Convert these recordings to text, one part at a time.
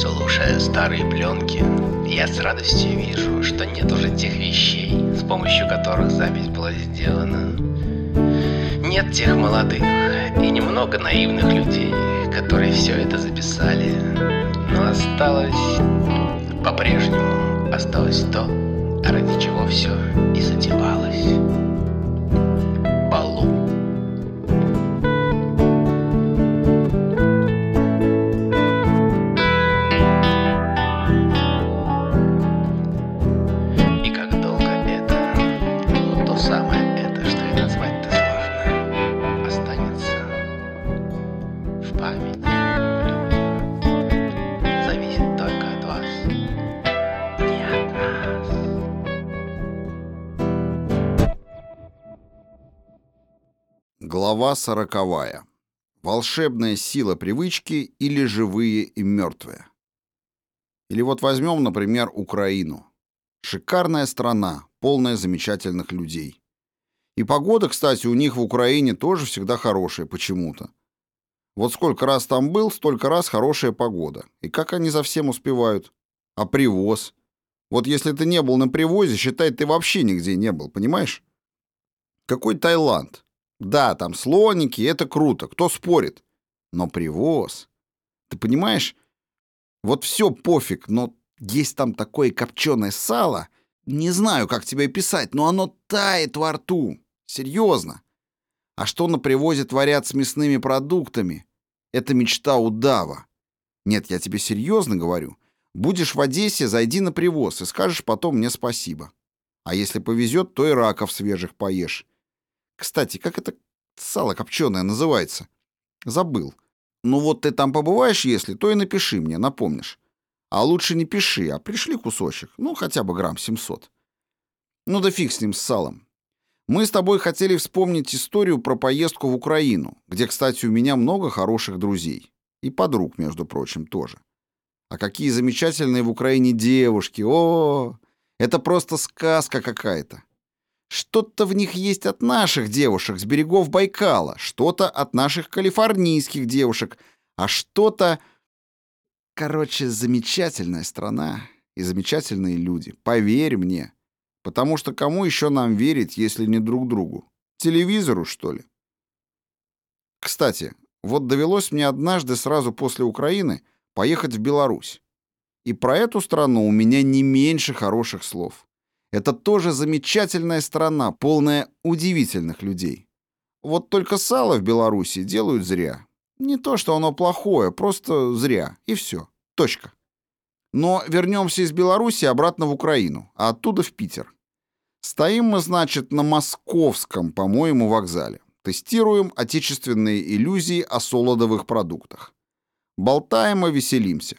Слушая старые пленки, я с радостью вижу, что нет уже тех вещей, с помощью которых запись была сделана. Нет тех молодых и немного наивных людей, которые все это записали. Но осталось по-прежнему осталось то, ради чего все и затевалось. Глава сороковая. Волшебная сила привычки или живые и мертвые. Или вот возьмем, например, Украину. Шикарная страна, полная замечательных людей. И погода, кстати, у них в Украине тоже всегда хорошая почему-то. Вот сколько раз там был, столько раз хорошая погода. И как они за всем успевают? А привоз? Вот если ты не был на привозе, считай, ты вообще нигде не был, понимаешь? Какой Таиланд? Да, там слоники, это круто, кто спорит? Но привоз... Ты понимаешь? Вот все пофиг, но есть там такое копченое сало. Не знаю, как тебе писать, но оно тает во рту. Серьезно. А что на привозе творят с мясными продуктами? Это мечта удава. Нет, я тебе серьезно говорю. Будешь в Одессе, зайди на привоз и скажешь потом мне спасибо. А если повезет, то и раков свежих поешь. Кстати, как это сало копченое называется? Забыл. Ну вот ты там побываешь, если, то и напиши мне, напомнишь. А лучше не пиши, а пришли кусочек, ну хотя бы грамм 700. Ну да фиг с ним, с салом. Мы с тобой хотели вспомнить историю про поездку в Украину, где, кстати, у меня много хороших друзей. И подруг, между прочим, тоже. А какие замечательные в Украине девушки. О, это просто сказка какая-то. Что-то в них есть от наших девушек с берегов Байкала, что-то от наших калифорнийских девушек, а что-то... Короче, замечательная страна и замечательные люди. Поверь мне. Потому что кому еще нам верить, если не друг другу? Телевизору, что ли? Кстати, вот довелось мне однажды сразу после Украины поехать в Беларусь. И про эту страну у меня не меньше хороших слов. Это тоже замечательная страна, полная удивительных людей. Вот только сало в Беларуси делают зря. Не то, что оно плохое, просто зря. И все. Точка. Но вернемся из Беларуси обратно в Украину, а оттуда в Питер. Стоим мы, значит, на московском, по-моему, вокзале. Тестируем отечественные иллюзии о солодовых продуктах. Болтаем и веселимся.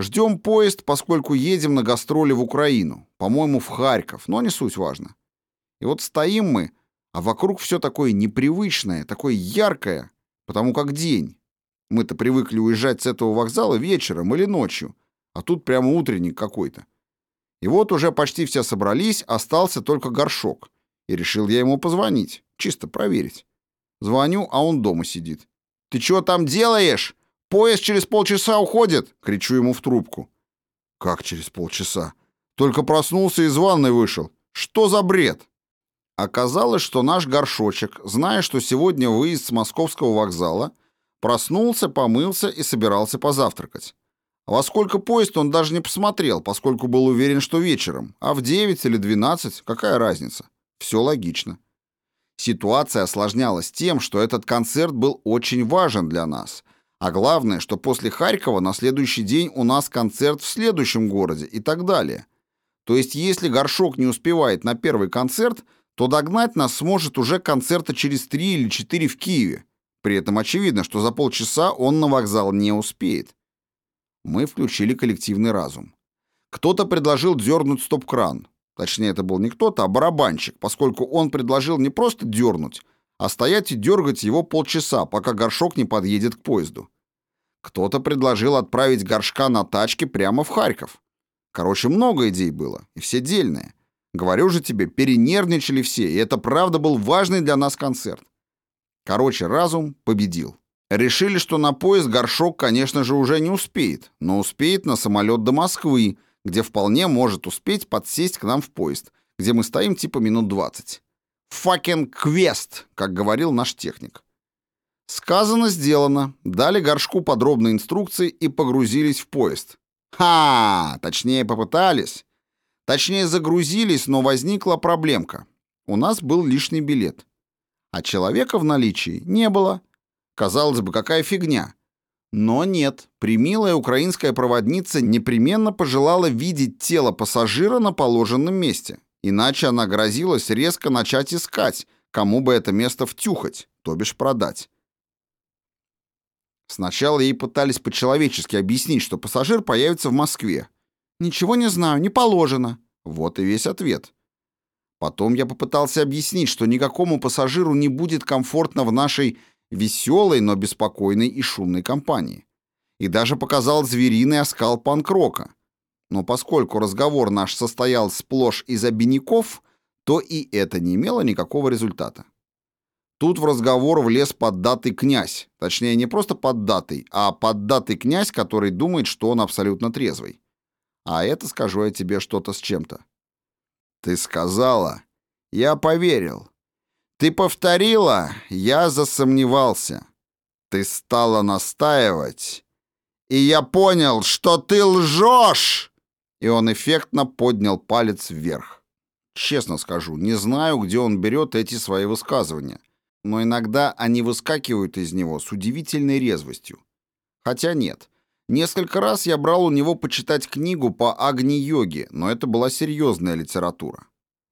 Ждем поезд, поскольку едем на гастроли в Украину, по-моему, в Харьков, но не суть важно. И вот стоим мы, а вокруг все такое непривычное, такое яркое, потому как день. Мы-то привыкли уезжать с этого вокзала вечером или ночью, а тут прямо утренник какой-то. И вот уже почти все собрались, остался только горшок. И решил я ему позвонить, чисто проверить. Звоню, а он дома сидит. «Ты чего там делаешь? Поезд через полчаса уходит!» — кричу ему в трубку. «Как через полчаса? Только проснулся и из ванной вышел. Что за бред?» Оказалось, что наш горшочек, зная, что сегодня выезд с московского вокзала, проснулся, помылся и собирался позавтракать. Во сколько поезд он даже не посмотрел, поскольку был уверен, что вечером, а в 9 или 12, какая разница? Все логично. Ситуация осложнялась тем, что этот концерт был очень важен для нас. А главное, что после Харькова на следующий день у нас концерт в следующем городе и так далее. То есть если Горшок не успевает на первый концерт, то догнать нас сможет уже концерта через три или четыре в Киеве. При этом очевидно, что за полчаса он на вокзал не успеет. Мы включили коллективный разум. Кто-то предложил дернуть стоп-кран. Точнее, это был не кто-то, а барабанщик, поскольку он предложил не просто дернуть, а стоять и дергать его полчаса, пока горшок не подъедет к поезду. Кто-то предложил отправить горшка на тачке прямо в Харьков. Короче, много идей было, и все дельные. Говорю же тебе, перенервничали все, и это правда был важный для нас концерт. Короче, разум победил. Решили, что на поезд горшок, конечно же, уже не успеет, но успеет на самолет до Москвы, где вполне может успеть подсесть к нам в поезд, где мы стоим типа минут 20. «Факен квест», как говорил наш техник. Сказано, сделано. Дали горшку подробные инструкции и погрузились в поезд. Ха! Точнее, попытались. Точнее, загрузились, но возникла проблемка. У нас был лишний билет. А человека в наличии не было. Казалось бы, какая фигня. Но нет, примилая украинская проводница непременно пожелала видеть тело пассажира на положенном месте. Иначе она грозилась резко начать искать, кому бы это место втюхать, то бишь продать. Сначала ей пытались по-человечески объяснить, что пассажир появится в Москве. «Ничего не знаю, не положено». Вот и весь ответ. Потом я попытался объяснить, что никакому пассажиру не будет комфортно в нашей веселой, но беспокойной и шумной компании. И даже показал звериный оскал панкрока. Но поскольку разговор наш состоял сплошь из обиняков, то и это не имело никакого результата. Тут в разговор влез поддатый князь. Точнее, не просто поддатый, а поддатый князь, который думает, что он абсолютно трезвый. А это, скажу я тебе, что-то с чем-то. Ты сказала. Я поверил. Ты повторила. Я засомневался. Ты стала настаивать. И я понял, что ты лжешь. И он эффектно поднял палец вверх. Честно скажу, не знаю, где он берет эти свои высказывания но иногда они выскакивают из него с удивительной резвостью. Хотя нет. Несколько раз я брал у него почитать книгу по Агни-йоге, но это была серьезная литература.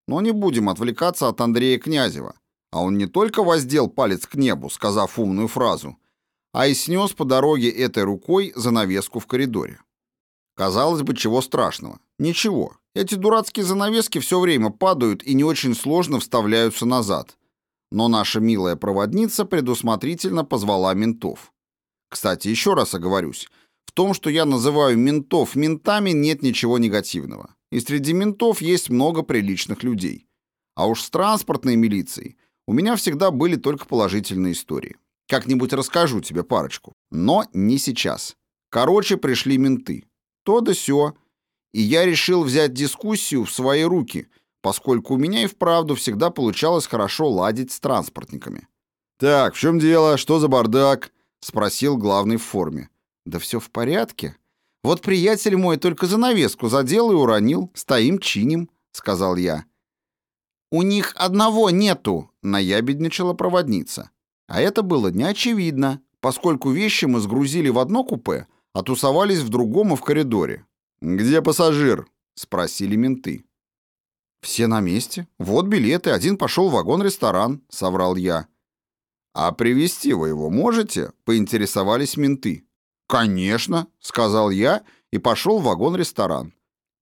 Но не будем отвлекаться от Андрея Князева. А он не только воздел палец к небу, сказав умную фразу, а и снес по дороге этой рукой занавеску в коридоре. Казалось бы, чего страшного. Ничего. Эти дурацкие занавески все время падают и не очень сложно вставляются назад но наша милая проводница предусмотрительно позвала ментов. Кстати, еще раз оговорюсь, в том, что я называю ментов ментами, нет ничего негативного. И среди ментов есть много приличных людей. А уж с транспортной милицией у меня всегда были только положительные истории. Как-нибудь расскажу тебе парочку. Но не сейчас. Короче, пришли менты. То да сё. И я решил взять дискуссию в свои руки – поскольку у меня и вправду всегда получалось хорошо ладить с транспортниками. «Так, в чем дело? Что за бардак?» — спросил главный в форме. «Да все в порядке. Вот приятель мой только занавеску задел и уронил. Стоим, чиним», — сказал я. «У них одного нету», — наябедничала проводница. А это было неочевидно, поскольку вещи мы сгрузили в одно купе, а тусовались в другом и в коридоре. «Где пассажир?» — спросили менты. «Все на месте. Вот билеты. Один пошел в вагон-ресторан», — соврал я. «А привести вы его можете?» — поинтересовались менты. «Конечно», — сказал я и пошел в вагон-ресторан.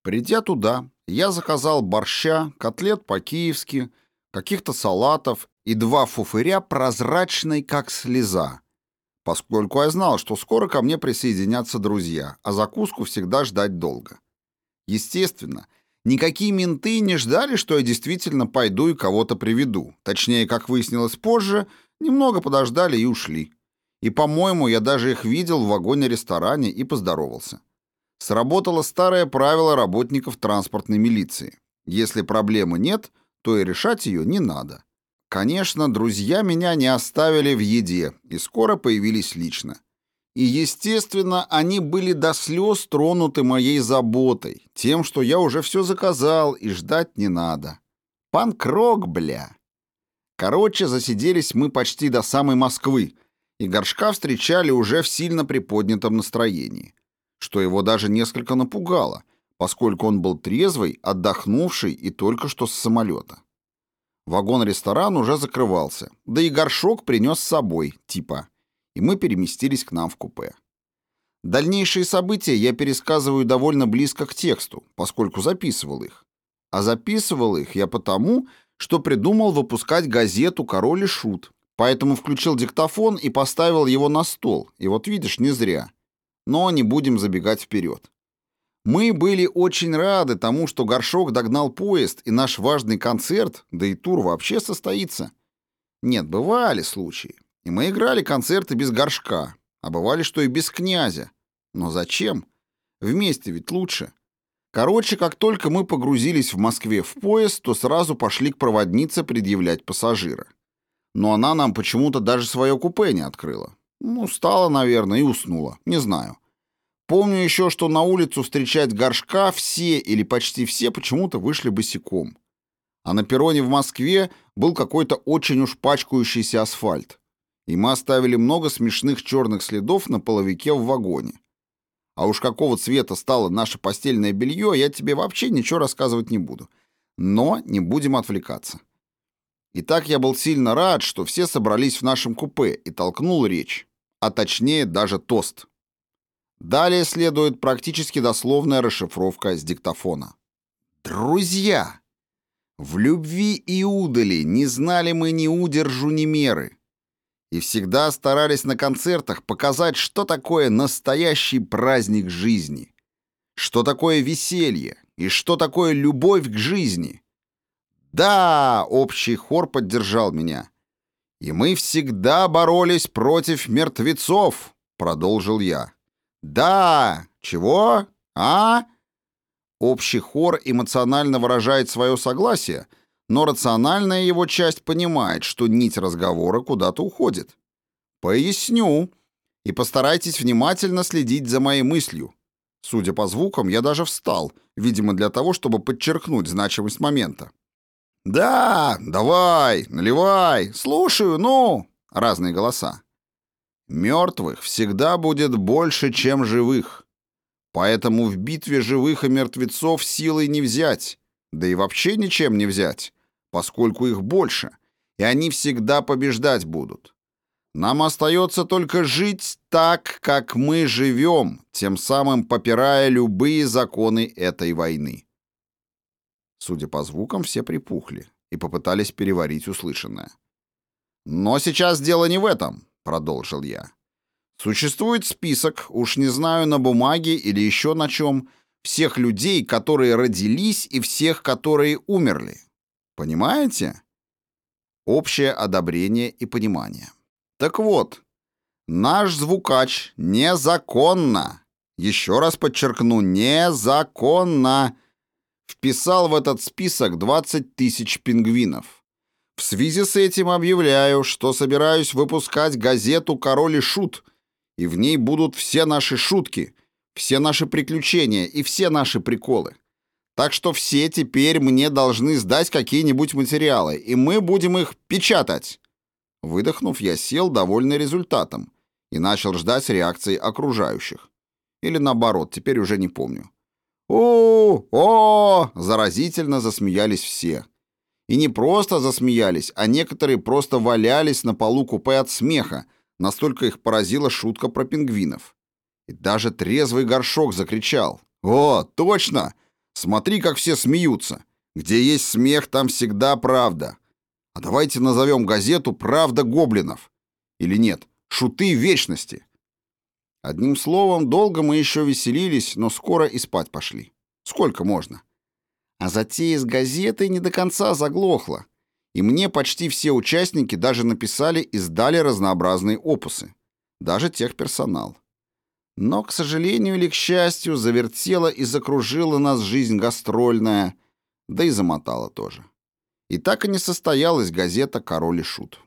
Придя туда, я заказал борща, котлет по-киевски, каких-то салатов и два фуфыря прозрачной, как слеза, поскольку я знал, что скоро ко мне присоединятся друзья, а закуску всегда ждать долго. Естественно, Никакие менты не ждали, что я действительно пойду и кого-то приведу. Точнее, как выяснилось позже, немного подождали и ушли. И, по-моему, я даже их видел в вагоне-ресторане и поздоровался. Сработало старое правило работников транспортной милиции. Если проблемы нет, то и решать ее не надо. Конечно, друзья меня не оставили в еде и скоро появились лично. И, естественно, они были до слез тронуты моей заботой, тем, что я уже все заказал и ждать не надо. Панкрок, бля. Короче, засиделись мы почти до самой Москвы, и горшка встречали уже в сильно приподнятом настроении, что его даже несколько напугало, поскольку он был трезвый, отдохнувший и только что с самолета. Вагон-ресторан уже закрывался, да и горшок принес с собой, типа и мы переместились к нам в купе. Дальнейшие события я пересказываю довольно близко к тексту, поскольку записывал их. А записывал их я потому, что придумал выпускать газету «Король и Шут», поэтому включил диктофон и поставил его на стол, и вот видишь, не зря. Но не будем забегать вперед. Мы были очень рады тому, что Горшок догнал поезд, и наш важный концерт, да и тур вообще состоится. Нет, бывали случаи. И мы играли концерты без горшка, а бывали, что и без князя. Но зачем? Вместе ведь лучше. Короче, как только мы погрузились в Москве в поезд, то сразу пошли к проводнице предъявлять пассажира. Но она нам почему-то даже свое купе не открыла. Ну, устала, наверное, и уснула. Не знаю. Помню еще, что на улицу встречать горшка все или почти все почему-то вышли босиком. А на перроне в Москве был какой-то очень уж пачкающийся асфальт. И мы оставили много смешных черных следов на половике в вагоне. А уж какого цвета стало наше постельное белье, я тебе вообще ничего рассказывать не буду. Но не будем отвлекаться. И так я был сильно рад, что все собрались в нашем купе и толкнул речь, а точнее даже тост. Далее следует практически дословная расшифровка с диктофона. «Друзья! В любви и удали не знали мы ни удержу, ни меры и всегда старались на концертах показать, что такое настоящий праздник жизни, что такое веселье и что такое любовь к жизни. Да, общий хор поддержал меня. И мы всегда боролись против мертвецов, продолжил я. Да, чего? А? Общий хор эмоционально выражает свое согласие — но рациональная его часть понимает, что нить разговора куда-то уходит. Поясню, и постарайтесь внимательно следить за моей мыслью. Судя по звукам, я даже встал, видимо, для того, чтобы подчеркнуть значимость момента. «Да, давай, наливай, слушаю, ну!» Разные голоса. «Мертвых всегда будет больше, чем живых. Поэтому в битве живых и мертвецов силой не взять, да и вообще ничем не взять поскольку их больше, и они всегда побеждать будут. Нам остается только жить так, как мы живем, тем самым попирая любые законы этой войны. Судя по звукам, все припухли и попытались переварить услышанное. «Но сейчас дело не в этом», — продолжил я. «Существует список, уж не знаю, на бумаге или еще на чем, всех людей, которые родились, и всех, которые умерли. Понимаете? Общее одобрение и понимание. Так вот, наш звукач незаконно, еще раз подчеркну, незаконно вписал в этот список 20 тысяч пингвинов. В связи с этим объявляю, что собираюсь выпускать газету «Король и Шут», и в ней будут все наши шутки, все наши приключения и все наши приколы. Так что все теперь мне должны сдать какие-нибудь материалы, и мы будем их печатать. Выдохнув, я сел, довольный результатом, и начал ждать реакции окружающих. Или наоборот, теперь уже не помню. «О, о!» — заразительно засмеялись все. И не просто засмеялись, а некоторые просто валялись на полу купе от смеха, настолько их поразила шутка про пингвинов. И даже трезвый горшок закричал. «О, точно! Смотри, как все смеются. Где есть смех, там всегда правда. А давайте назовем газету «Правда гоблинов». Или нет, «Шуты вечности». Одним словом, долго мы еще веселились, но скоро и спать пошли. Сколько можно? А затея с газетой не до конца заглохла, и мне почти все участники даже написали и сдали разнообразные опусы. Даже техперсонал. Но, к сожалению или к счастью, завертела и закружила нас жизнь гастрольная, да и замотала тоже. И так и не состоялась газета «Король и Шут».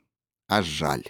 А жаль.